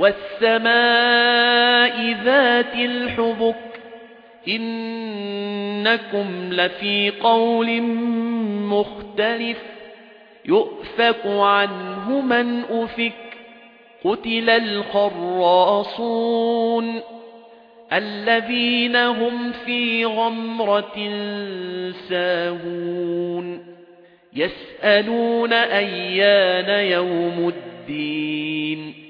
وَالسَّمَاءِ ذَاتِ الْحُبُكِ إِنَّكُمْ لَفِي قَوْلٍ مُخْتَلِفٍ يُؤْفَكُ عَنْهُ مَنْ أُفِكَ قُتِلَ الْخَرَّاصُونَ الَّذِينَ هُمْ فِي غَمْرَةٍ سَاهُونَ يَسْأَلُونَ أَيَّانَ يَوْمُ الدِّينِ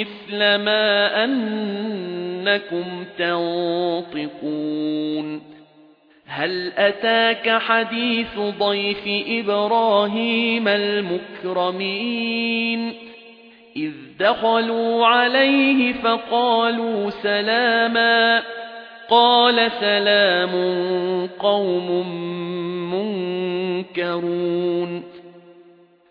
مِثْلَ مَا أَنَّكُمْ تَنطِقُونَ. هَلْ أَتَاكَ حَدِيثُ ضَيْفِ إِبْرَاهِيمَ الْمُكْرَمِينَ؟ إِذْ دَخَلُوا عَلَيْهِ فَقَالُوا سَلَامًا. قَالَ سَلَامٌ قَوْمٌ مُنكَرُونَ.